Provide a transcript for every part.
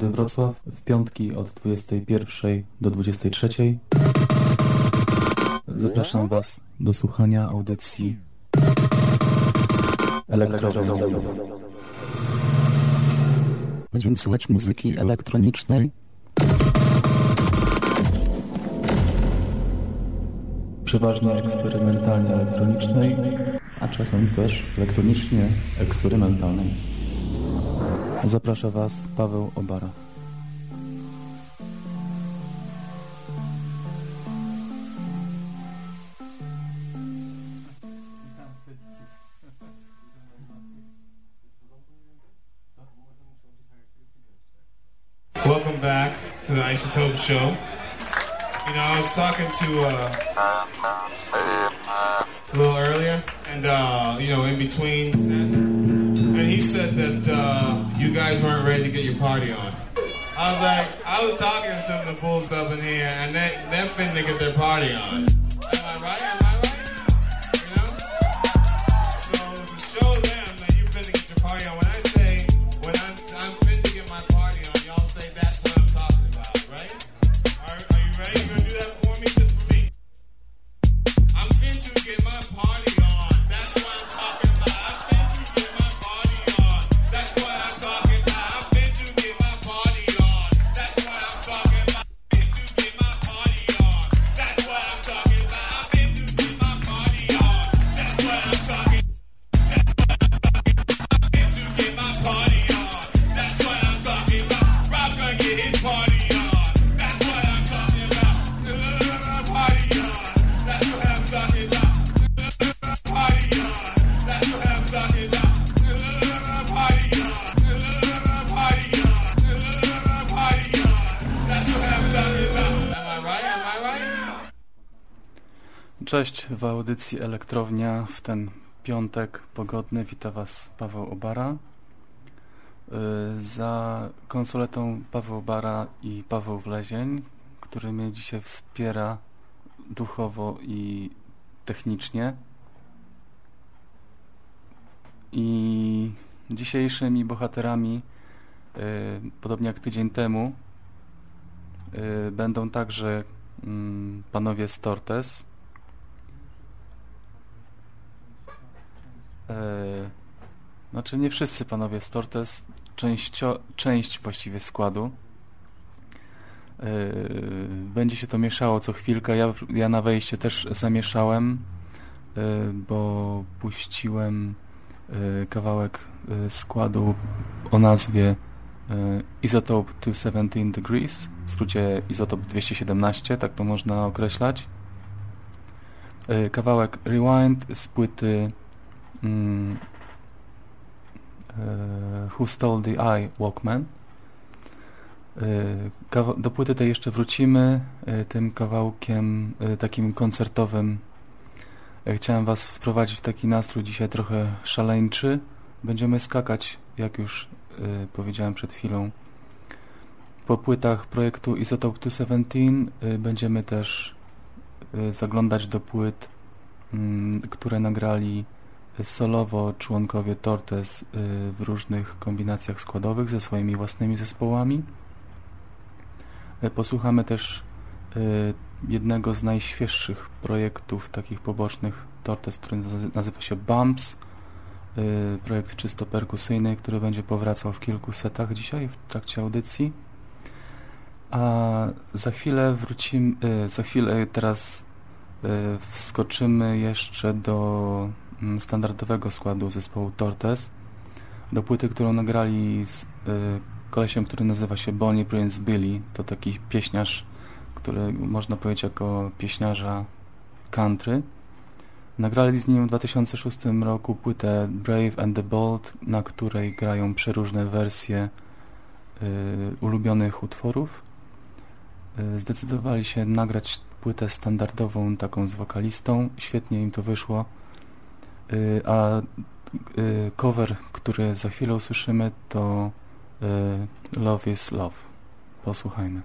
Młody Wrocław w piątki od 21 do 23. Zapraszam Was do słuchania audycji elektronicznej. Będziemy słuchać muzyki elektronicznej. Przeważnie eksperymentalnie elektronicznej, a czasem też elektronicznie eksperymentalnej. Zaprasza Was Paweł Obara. Welcome back to the Isotope Show. You know, I was talking to uh, a little earlier, and uh, you know, in between sets, he said that uh, you guys weren't ready to get your party on. I was like, I was talking to some of the fools up in here, and they they're finna get their party on. W audycji Elektrownia w ten piątek pogodny. Wita Was Paweł Obara. Y, Za konsoletą Paweł Obara i Paweł Wlezień, który mnie dzisiaj wspiera duchowo i technicznie. I dzisiejszymi bohaterami, y, podobnie jak tydzień temu, y, będą także mm, panowie Stortes. E, Znaczy nie wszyscy panowie z Tortes, częścio, część właściwie składu. E, Będzie się to mieszało co chwilkę. Ja, ja na wejście też zamieszałem, e, bo puściłem e, kawałek e, składu o nazwie e, Isotope 217 Degrees, w skrócie Isotope 217, tak to można określać. E, Kawałek Rewind z płyty mm, e, Who Stole the Eye Walkman. E, Do płyty tej jeszcze wrócimy e, tym kawałkiem takim koncertowym. Chciałem Was wprowadzić w taki nastrój dzisiaj trochę szaleńczy. Będziemy skakać, jak już powiedziałem przed chwilą, po płytach projektu Isotope 217. e, Będziemy też zaglądać do płyt, mm, które nagrali solowo członkowie Tortes y, w różnych kombinacjach składowych ze swoimi własnymi zespołami. Y, Posłuchamy też y, jednego z najświeższych projektów takich pobocznych Tortes, który nazy- nazywa się Bumps. Y, Projekt czysto perkusyjny, który będzie powracał w kilku setach dzisiaj w trakcie audycji. A za chwilę wrócimy, za chwilę teraz wskoczymy jeszcze do standardowego składu zespołu Tortes, do płyty, którą nagrali z y, kolesiem, który nazywa się Bonnie Prince Billy. To taki pieśniarz, który można powiedzieć jako pieśniarza country. Nagrali z nim w 2006 roku płytę Brave and the Bold, na której grają przeróżne wersje y, ulubionych utworów. Y, zdecydowali się nagrać płytę standardową, taką z wokalistą. Świetnie im to wyszło. Y, A y, cover, który za chwilę usłyszymy, to y, Love is Love. Posłuchajmy.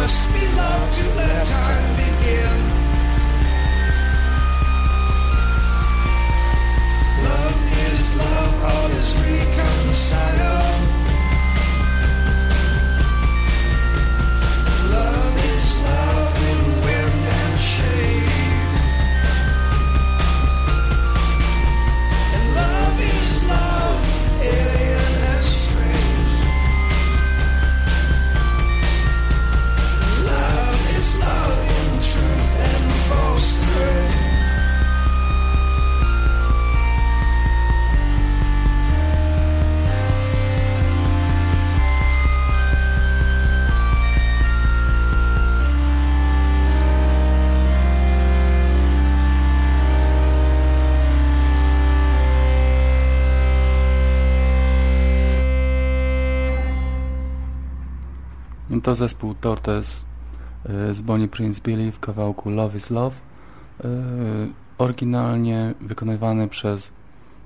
must be love to let time begin. To zespół Tortes y, z Bonnie Prince Billy w kawałku Love is Love. Y, oryginalnie wykonywany przez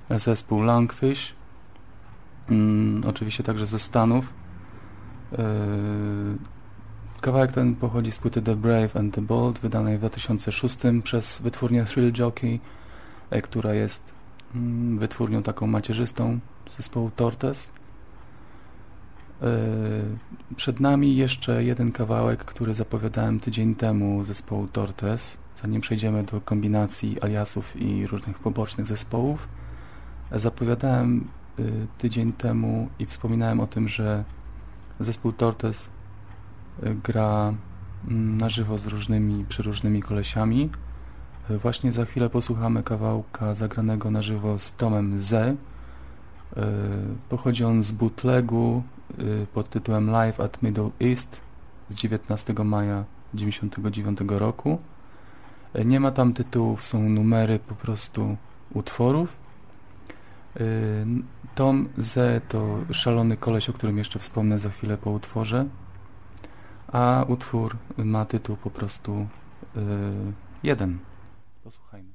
zespół Langfish, mm, oczywiście także ze Stanów. Y, kawałek ten pochodzi z płyty The Brave and the Bold, wydanej w 2006 przez wytwórnię Thrill Jockey, która jest mm, wytwórnią taką macierzystą zespołu Tortes. Przed nami jeszcze jeden kawałek, który zapowiadałem tydzień temu zespołu Tortes, zanim przejdziemy do kombinacji aliasów i różnych pobocznych zespołów. Zapowiadałem y, tydzień temu i wspominałem o tym, że zespół Tortes gra mm, na żywo z różnymi, przeróżnymi kolesiami. Właśnie za chwilę posłuchamy kawałka zagranego na żywo z Tomem Z. Pochodzi on z bootlegu pod tytułem Live at Middle East z 19 maja 1999 roku. Nie ma tam tytułów, są numery po prostu utworów. Tom Z to szalony koleś, o którym jeszcze wspomnę za chwilę po utworze. A utwór ma tytuł po prostu jeden. Posłuchajmy.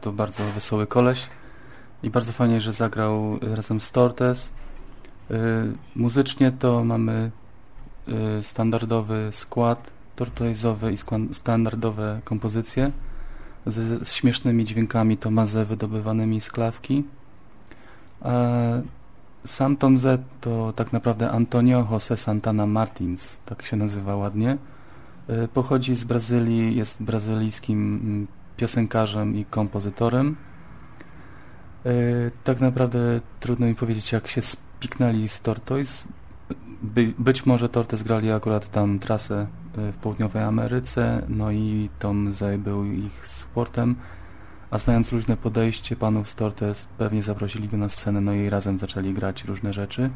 To bardzo wesoły koleś i bardzo fajnie, że zagrał razem z Tortes. Y, muzycznie to mamy y, standardowy skład tortoizowy i standardowe kompozycje z, śmiesznymi dźwiękami Tomaze wydobywanymi z klawki. A sam Tom Z to tak naprawdę Antonio José Santana Martins, tak się nazywa ładnie. Y, pochodzi z Brazylii, jest brazylijskim mm, piosenkarzem i kompozytorem. E, tak naprawdę trudno mi powiedzieć, jak się spiknęli z Tortoise. By, być może Tortoise grali akurat tam trasę e, w południowej Ameryce, no i Tom Zay był ich supportem, a znając luźne podejście panów z Tortoise, pewnie zaprosili go na scenę, no i razem zaczęli grać różne rzeczy.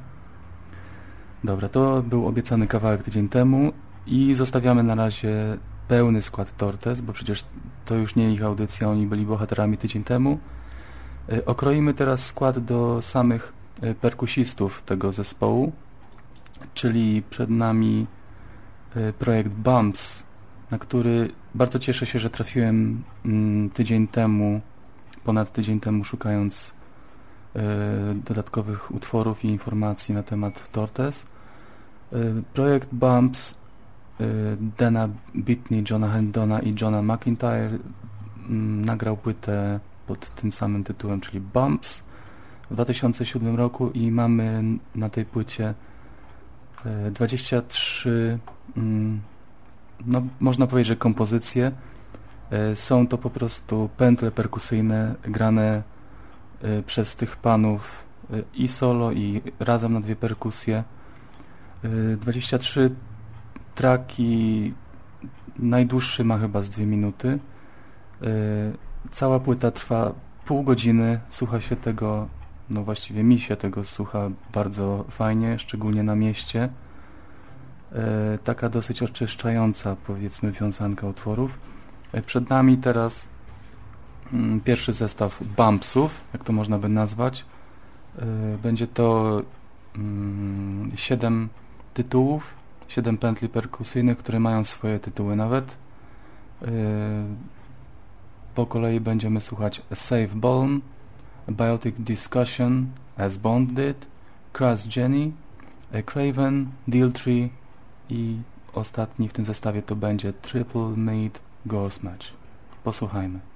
Dobra, to był obiecany kawałek tydzień temu i zostawiamy na razie pełny skład Tortes, bo przecież to już nie ich audycja, oni byli bohaterami tydzień temu. E, okroimy teraz skład do samych e, perkusistów tego zespołu, czyli przed nami e, projekt Bumps, na który bardzo cieszę się, że trafiłem mm, tydzień temu, ponad tydzień temu szukając dodatkowych utworów i informacji na temat Tortes. Projekt Bumps Dana Bitney, Johna Hendona i Johna McIntyre mm, nagrał płytę pod tym samym tytułem, czyli Bumps w 2007 roku i mamy na tej płycie 23 y, mm, no można powiedzieć, że kompozycje. Y, są to po prostu pętle perkusyjne grane przez tych panów i solo i razem na dwie perkusje. 23 traki najdłuższy ma chyba z dwie minuty. E, cała płyta trwa pół godziny, słucha się tego, no właściwie mi się tego słucha bardzo fajnie, szczególnie na mieście. E, taka dosyć oczyszczająca, powiedzmy, wiązanka utworów. E, przed nami teraz mm, pierwszy zestaw bumpsów, jak to można by nazwać. Będzie to mm, siedem tytułów, siedem pętli perkusyjnych, które mają swoje tytuły nawet. Yy, po kolei będziemy słuchać A Safe Balm, Biotic Discussion, As Bond Did, Crass Jenny, Craven, Deal Tree i ostatni w tym zestawie to będzie Triple Made Ghost Match. Posłuchajmy.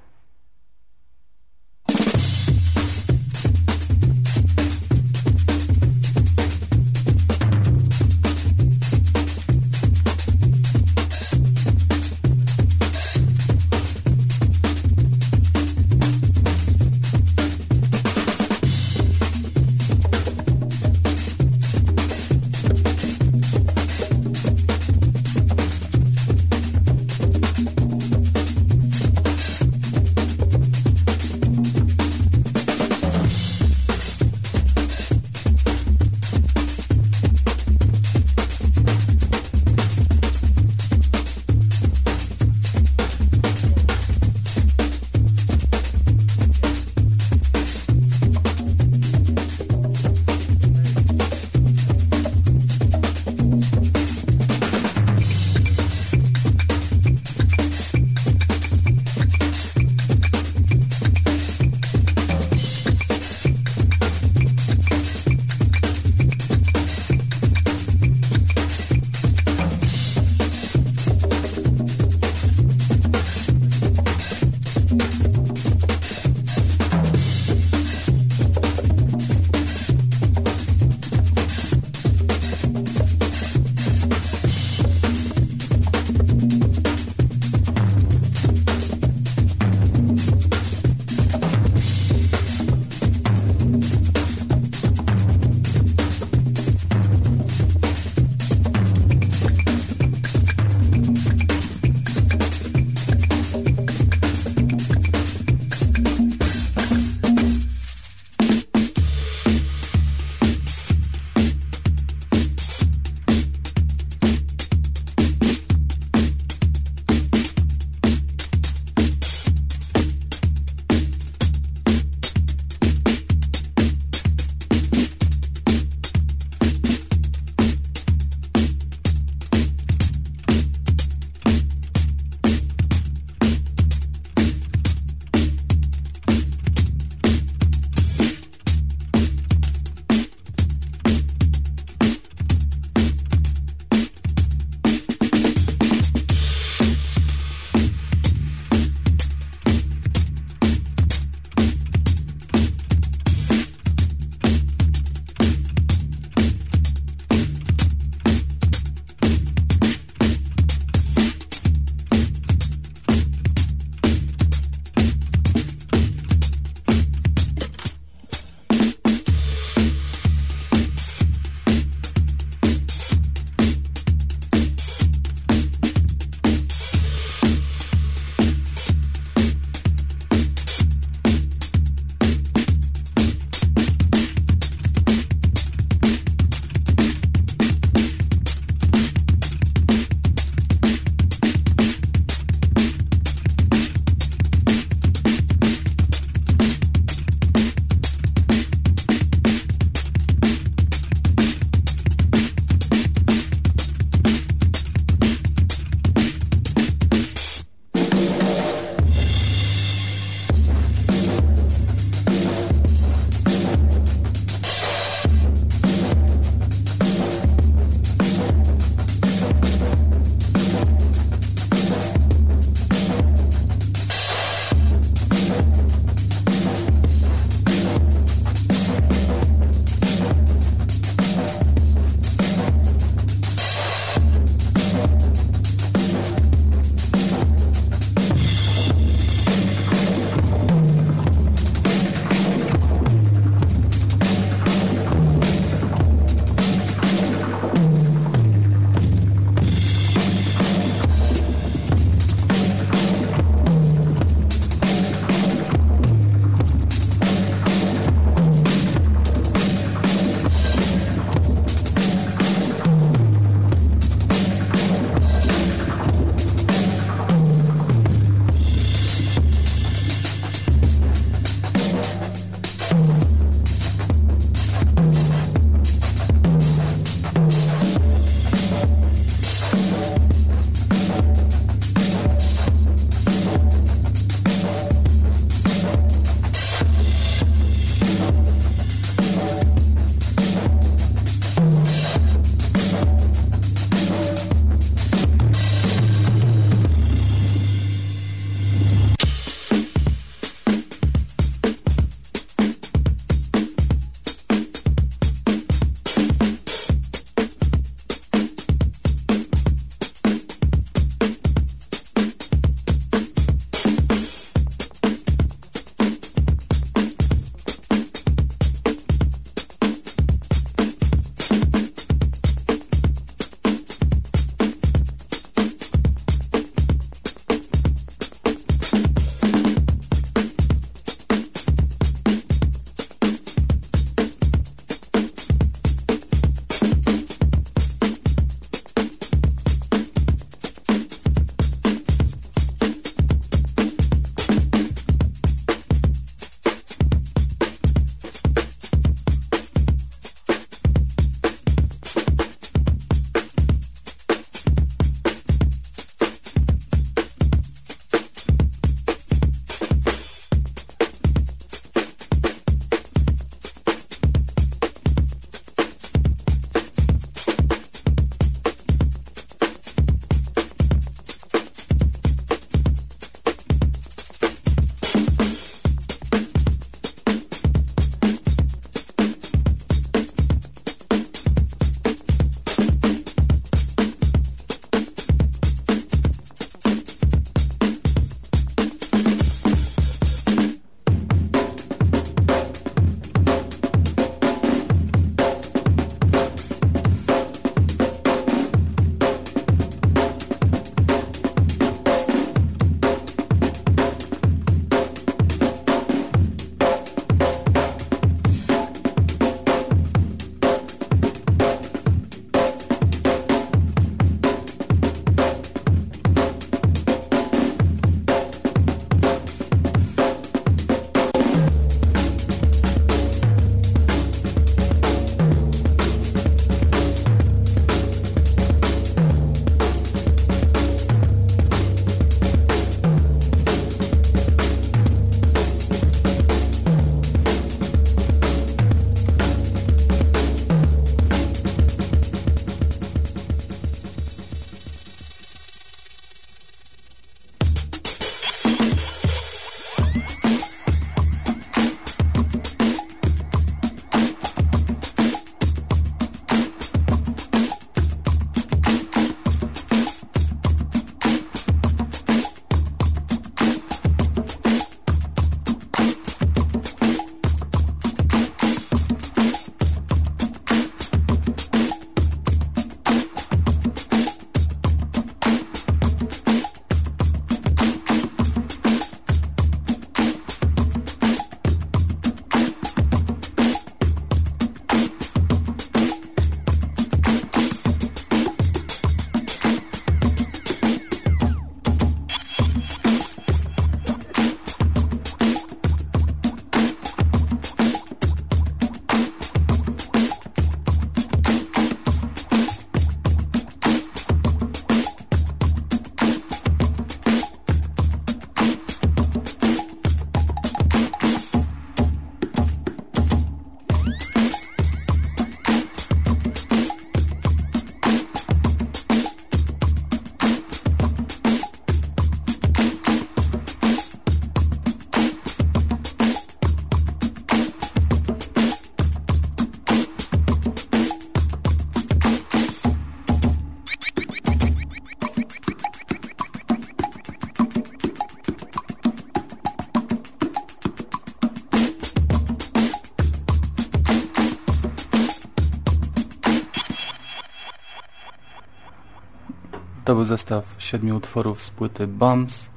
To był zestaw siedmiu utworów z płyty Bumps,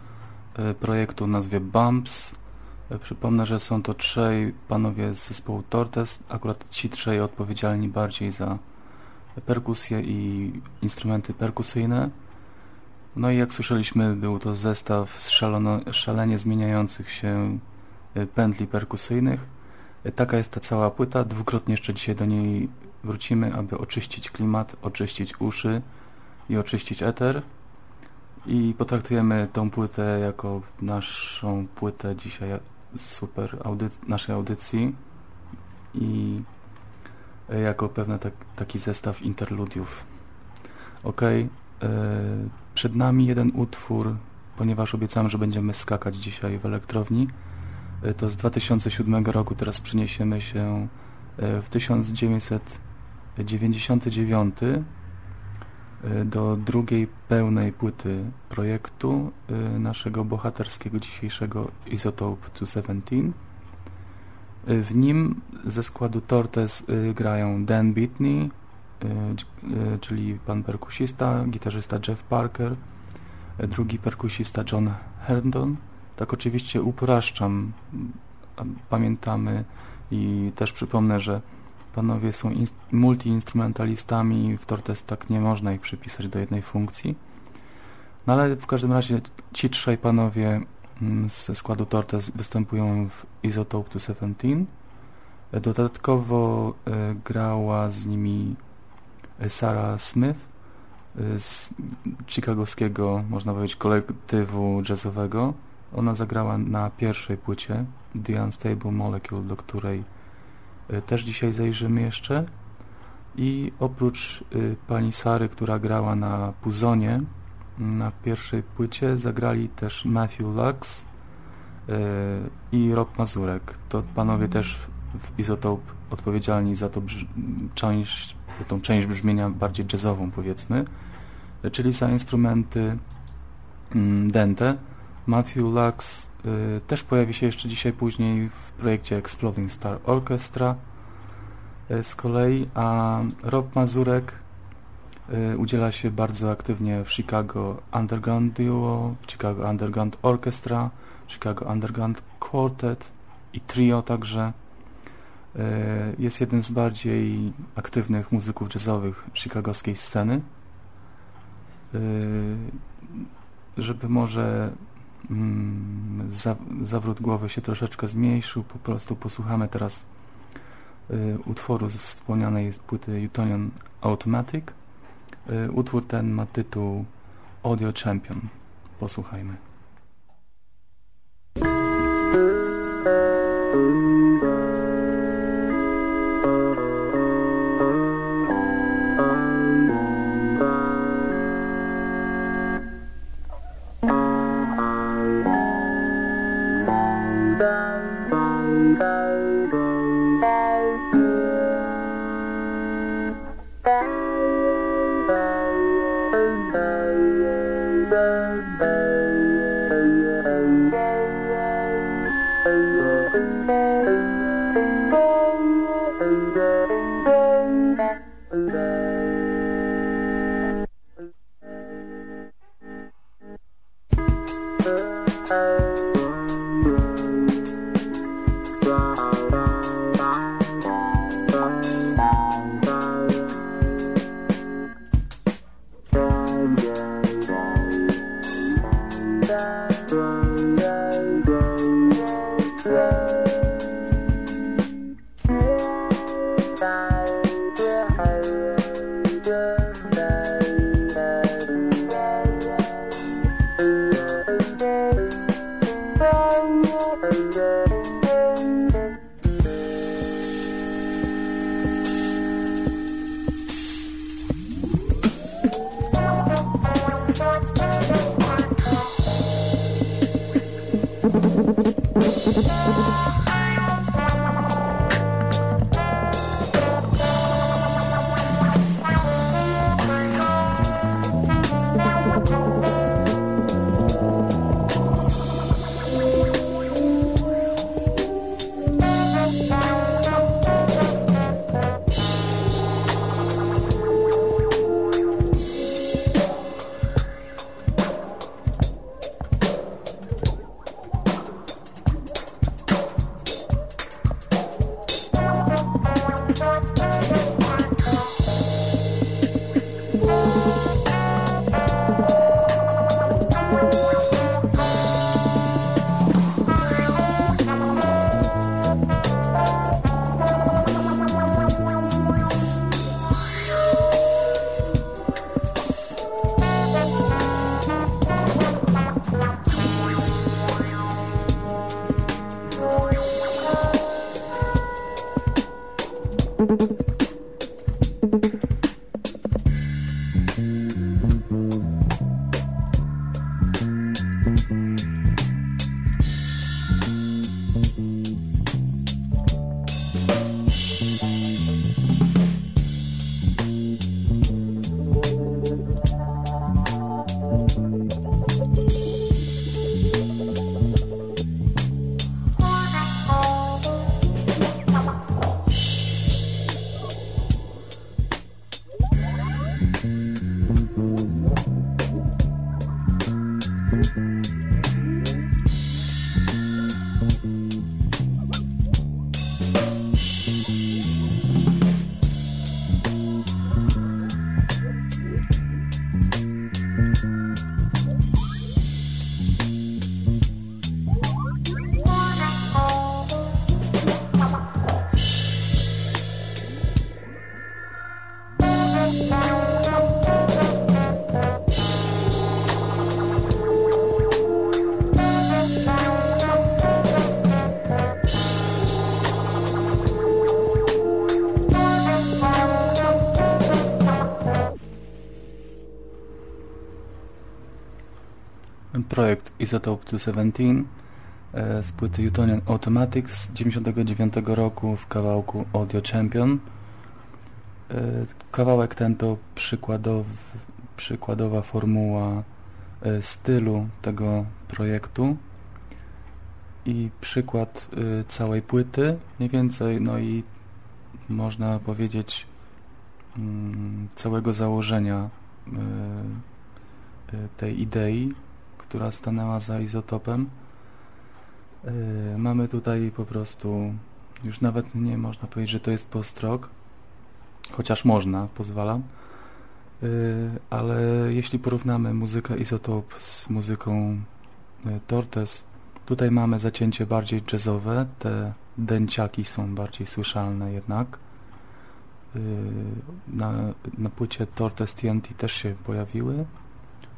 y, projektu o nazwie Bumps. Y, Przypomnę, że są to trzej panowie z zespołu Tortes, akurat ci trzej odpowiedzialni bardziej za perkusję i instrumenty perkusyjne. No i jak słyszeliśmy, był to zestaw z szalono, szalenie zmieniających się y, pętli perkusyjnych. Taka jest ta cała płyta. Dwukrotnie jeszcze dzisiaj do niej wrócimy, aby oczyścić klimat, oczyścić uszy i oczyścić eter. I potraktujemy tą płytę jako naszą płytę dzisiaj super audy naszej audycji i jako pewne tak, taki zestaw interludiów. Ok, e, przed nami jeden utwór, ponieważ obiecałem, że będziemy skakać dzisiaj w elektrowni. E, to z 2007 roku, teraz przeniesiemy się e, w 1999 e, do drugiej pełnej płyty projektu e, naszego bohaterskiego dzisiejszego Isotope 217. E, W nim ze składu Tortes grają Dan Bitney, czyli pan perkusista, gitarzysta Jeff Parker, drugi perkusista John Herndon. Tak oczywiście upraszczam, pamiętamy i też przypomnę, że panowie są ins- multiinstrumentalistami, w Tortes tak nie można ich przypisać do jednej funkcji. No ale w każdym razie ci trzej panowie mm, ze składu Tortes występują w Isotope 217. E, Dodatkowo e, grała z nimi e, Sarah Smith e, z chicagowskiego, można powiedzieć, kolektywu jazzowego. Ona zagrała na pierwszej płycie The Unstable Molecule, do której też dzisiaj zajrzymy jeszcze. I oprócz y, pani Sary, która grała na Puzonie, na pierwszej płycie zagrali też Matthew Lux y, i Rob Mazurek. To panowie też w Isotope odpowiedzialni za brz- część, tą część brzmienia bardziej jazzową powiedzmy, y, czyli za instrumenty mm, dente. Matthew Lux y, też pojawi się jeszcze dzisiaj później w projekcie Exploding Star Orchestra y, z kolei, a Rob Mazurek y, udziela się bardzo aktywnie w Chicago Underground Duo, w Chicago Underground Orchestra, Chicago Underground Quartet i trio także. Y, Jest jeden z bardziej aktywnych muzyków jazzowych chicagowskiej sceny. Y, Żeby może zawrót głowy się troszeczkę zmniejszył, po prostu posłuchamy teraz y, utworu z wspomnianej płyty Utonian Automatic. Y, Utwór ten ma tytuł Audio Champion. Posłuchajmy. Isotope 217 e, z płyty Utonian Automatics z 99 roku w kawałku Audio Champion. E, kawałek ten to przykładow, przykładowa formuła e, stylu tego projektu i przykład całej płyty mniej więcej, no i można powiedzieć mm, całego założenia tej idei, która stanęła za izotopem. Mamy tutaj po prostu, już nawet nie można powiedzieć, że to jest postrok, chociaż można, pozwalam, ale jeśli porównamy muzykę izotop z muzyką Tortes, tutaj mamy zacięcie bardziej jazzowe, te dęciaki są bardziej słyszalne jednak. Na, na płycie Tortes TNT też się pojawiły,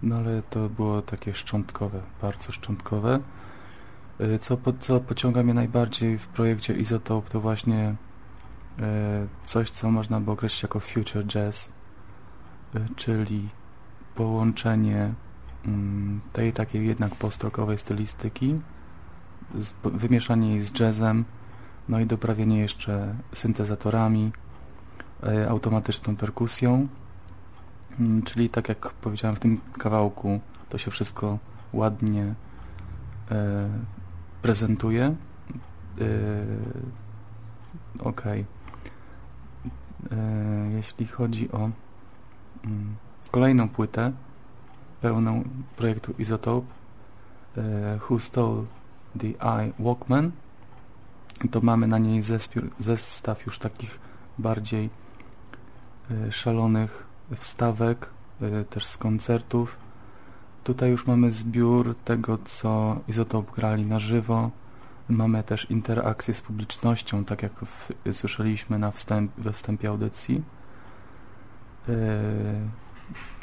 no ale to było takie szczątkowe, bardzo szczątkowe. Y, co, po, co pociąga mnie najbardziej w projekcie Isotope to właśnie y, coś, co można by określić jako future jazz, y, czyli połączenie mm, tej takiej jednak postrokowej stylistyki, wymieszanie jej z jazzem, no i doprawienie jeszcze syntezatorami, automatyczną perkusją, czyli tak jak powiedziałem w tym kawałku, to się wszystko ładnie e, prezentuje. E, ok. E, jeśli chodzi o mm, kolejną płytę pełną projektu Isotope e, Who Stole the Eye Walkman to mamy na niej zestaw już takich bardziej e, szalonych wstawek, y, też z koncertów. Tutaj już mamy zbiór tego, co Izotop grali na żywo. Mamy też interakcję z publicznością, tak jak w, słyszeliśmy na wstęp, we wstępie audycji. Yy,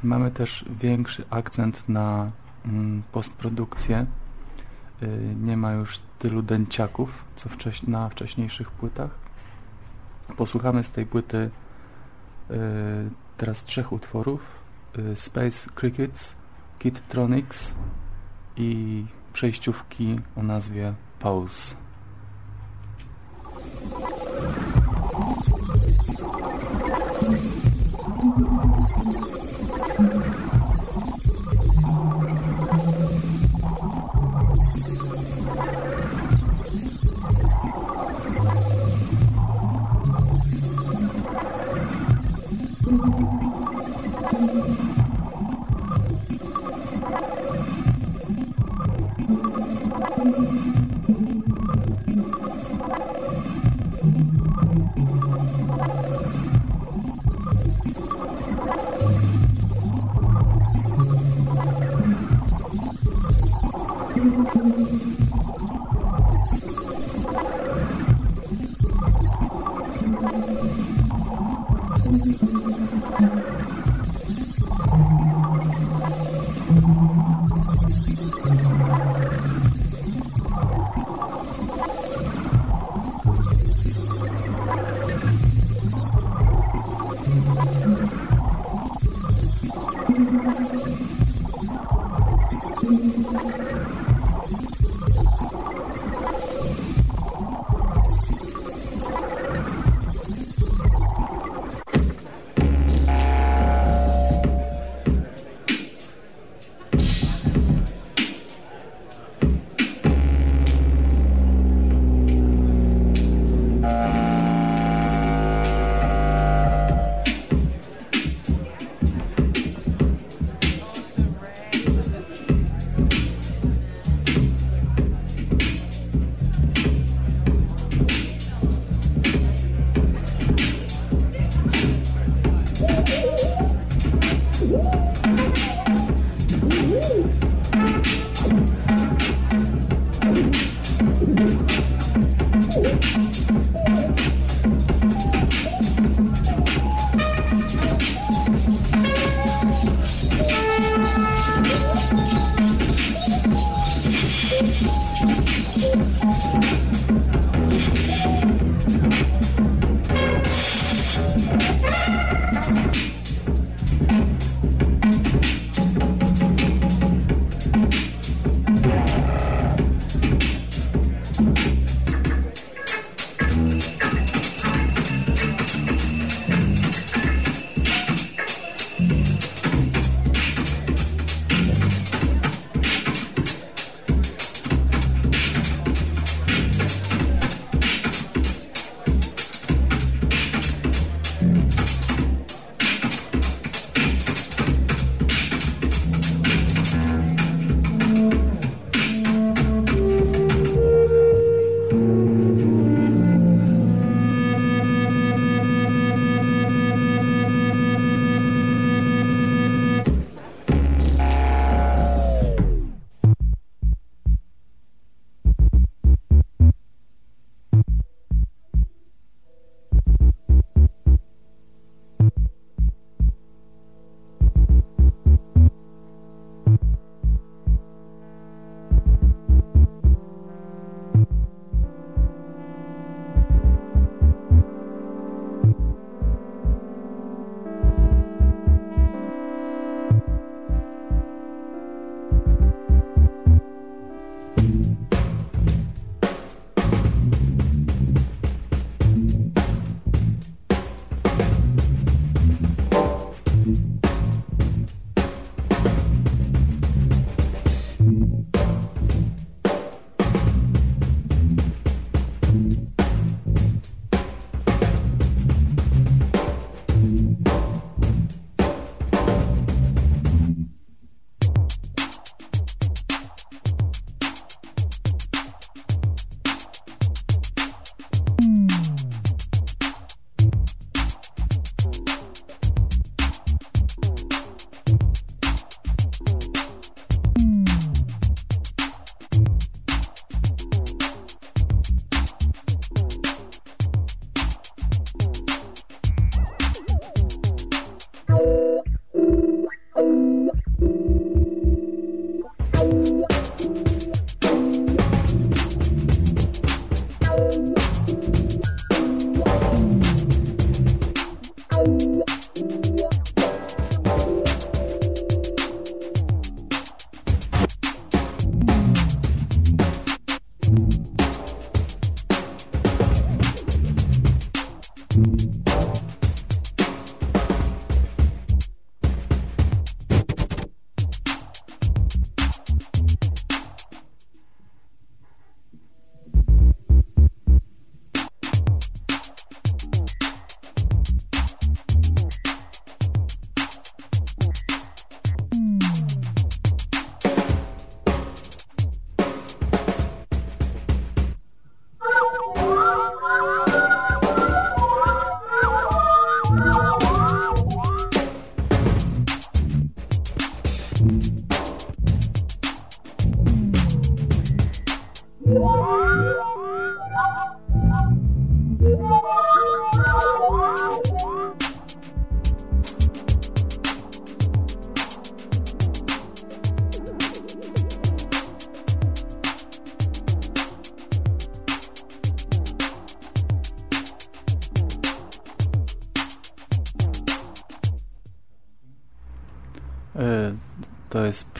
mamy też większy akcent na mm, postprodukcję. Yy, nie ma już tylu dęciaków, co wcześ na wcześniejszych płytach. Posłuchamy z tej płyty yy, teraz trzech utworów. Y, Space Crickets, Kidtronics i przejściówki o nazwie Pause.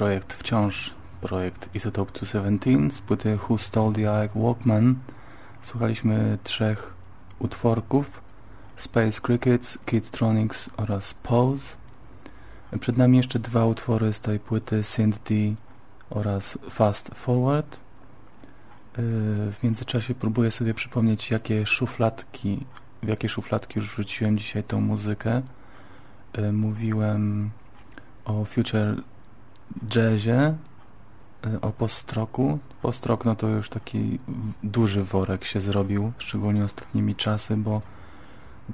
Projekt wciąż projekt Isotope 217 z płyty Who Stole the Ike Walkman. Słuchaliśmy trzech utworków Space Crickets, Kidtronics oraz Pose. Przed nami jeszcze dwa utwory z tej płyty Synth D oraz Fast Forward. E, w międzyczasie próbuję sobie przypomnieć, jakie szufladki, w jakie szufladki już wrzuciłem dzisiaj tą muzykę. E, mówiłem o future jazzie, y, o postroku. Postrok no to już taki duży worek się zrobił, szczególnie ostatnimi czasy, bo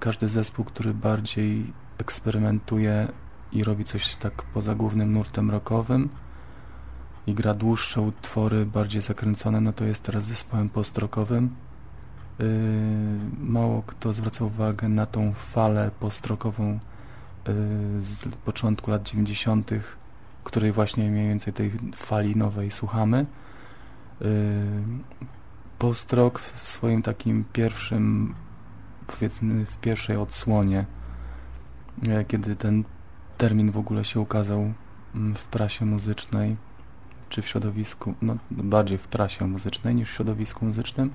każdy zespół, który bardziej eksperymentuje i robi coś tak poza głównym nurtem rockowym i gra dłuższe utwory, bardziej zakręcone, no to jest teraz zespołem postrokowym. Yy, mało kto zwraca uwagę na tą falę postrokową z początku lat 90., której właśnie mniej więcej tej fali nowej słuchamy. Y, Post-rock w swoim takim pierwszym, powiedzmy w pierwszej odsłonie, e, kiedy ten termin w ogóle się ukazał mm, w prasie muzycznej, czy w środowisku, no bardziej w prasie muzycznej niż w środowisku muzycznym,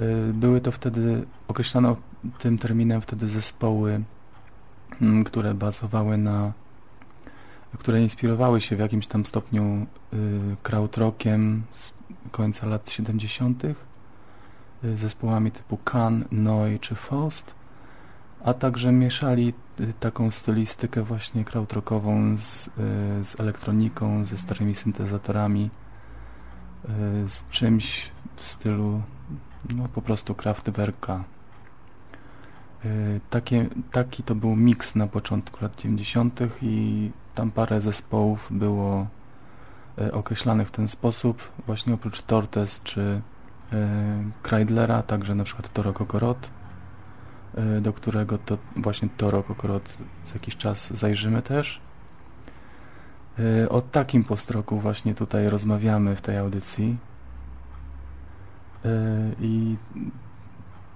y, były to wtedy, określano tym terminem wtedy zespoły Mm, które bazowały na które inspirowały się w jakimś tam stopniu y, krautrockiem z końca lat 70., y, zespołami typu Kan, Noi czy Faust, a także mieszali y, taką stylistykę właśnie krautrockową z, y, z elektroniką, ze starymi syntezatorami, y, z czymś w stylu no, po prostu Kraftwerka, Y, takie, taki to był miks na początku lat 90. i tam parę zespołów było y, określanych w ten sposób, właśnie oprócz Tortes czy y, Kreidlera, także na przykład Toro Kokorot, do którego to właśnie Toro Kokorot za jakiś czas zajrzymy też. O takim postroku właśnie tutaj rozmawiamy w tej audycji. I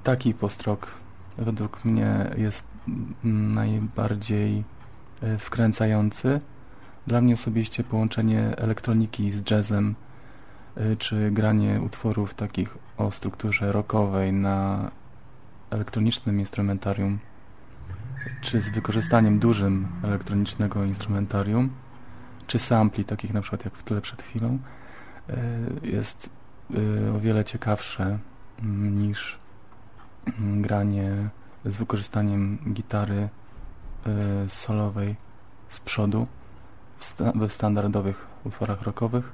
taki postrok według mnie jest najbardziej e, wkręcający. Dla mnie osobiście połączenie elektroniki z jazzem, e, czy granie utworów takich o strukturze rockowej na elektronicznym instrumentarium, czy z wykorzystaniem dużym elektronicznego instrumentarium, czy sampli, takich na przykład jak w tyle przed chwilą, e, jest o wiele ciekawsze niż granie z wykorzystaniem gitary solowej z przodu w sta we standardowych utworach rockowych.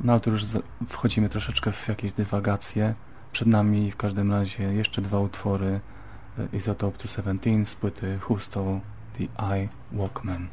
No ale tu już wchodzimy troszeczkę w jakieś dywagacje. Przed nami w każdym razie jeszcze dwa utwory y, Isotope 217 z płyty the Eye Walkman.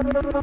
Thank you.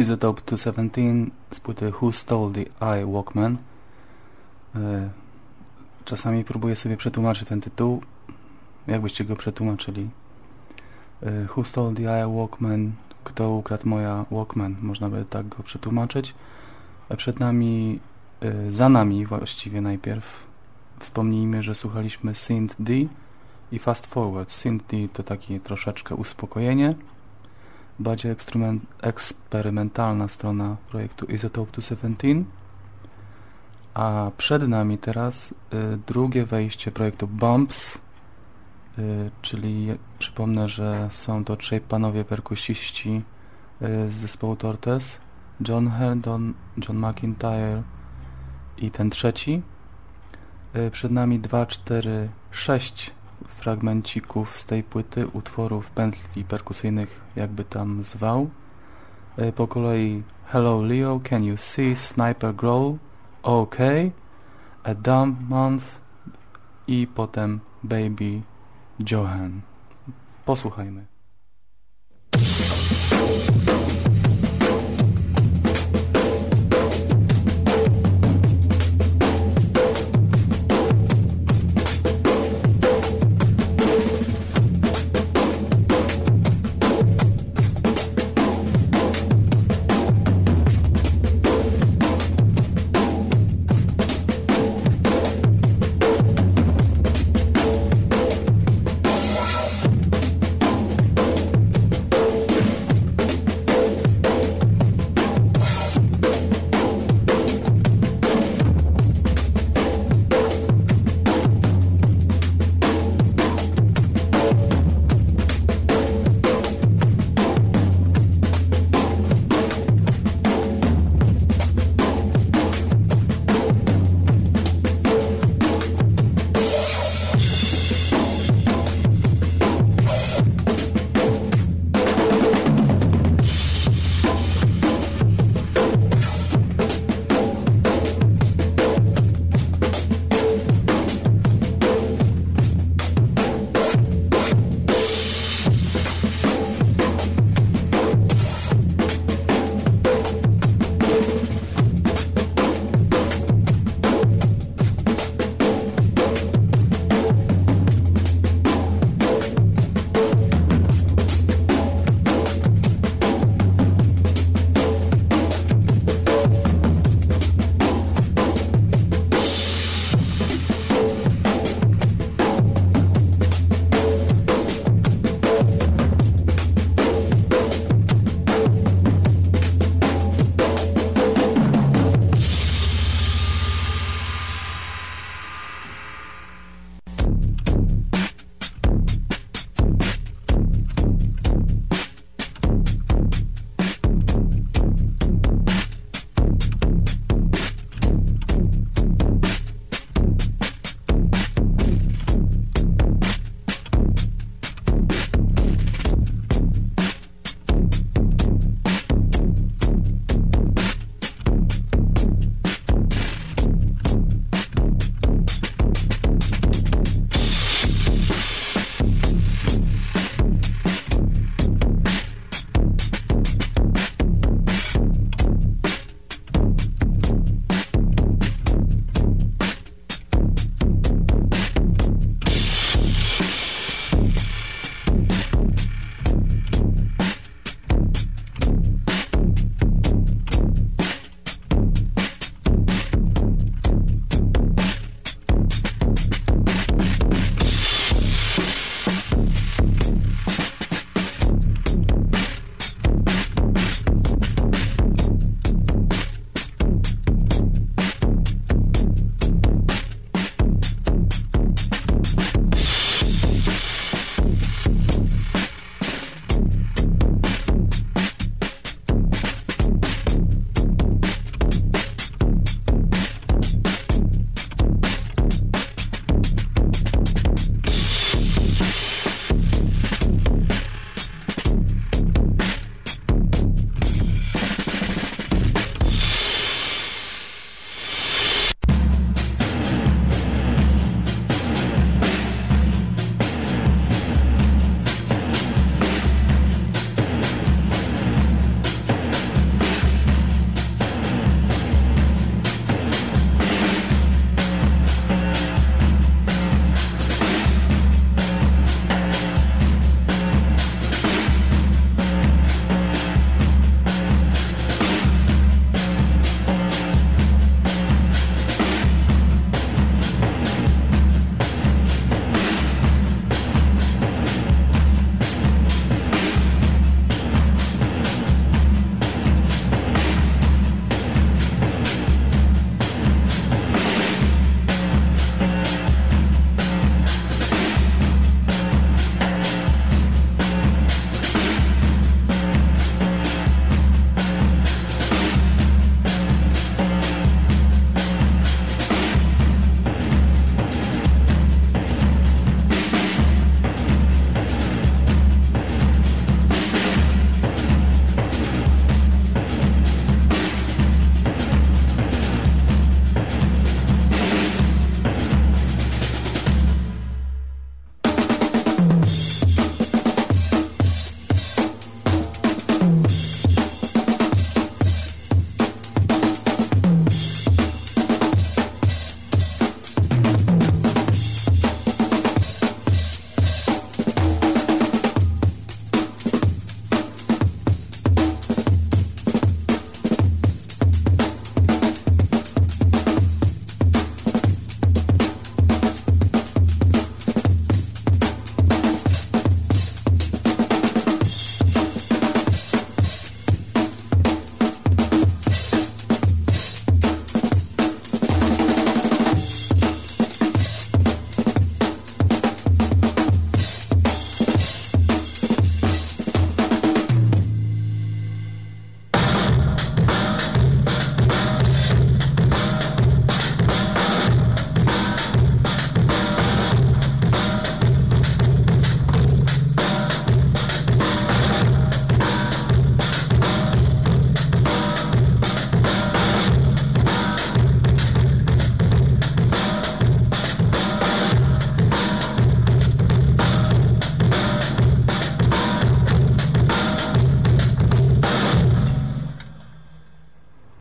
Isotope 217 z płyty Who Stole the Eye Walkman. E, czasami próbuję sobie przetłumaczyć ten tytuł. Jakbyście go przetłumaczyli? E, Who Stole the Eye Walkman? Kto ukradł moja Walkman? Można by tak go przetłumaczyć. A przed nami, e, za nami właściwie najpierw wspomnijmy, że słuchaliśmy Synth D i Fast Forward. Synth D to takie troszeczkę uspokojenie bardziej eksperymentalna strona projektu Isotope 217 a przed nami teraz y, drugie wejście projektu Bumps y, czyli przypomnę, że są to trzej panowie perkusiści y, z zespołu Tortes John Herndon, John McIntyre i ten trzeci. Y, przed nami 2, 4, 6 fragmencików z tej płyty, utworów pętli perkusyjnych, jakby tam zwał. E, po kolei Hello Leo, Can You See, Sniper Growl, OK, A Dumb Month i potem Baby Johan. Posłuchajmy.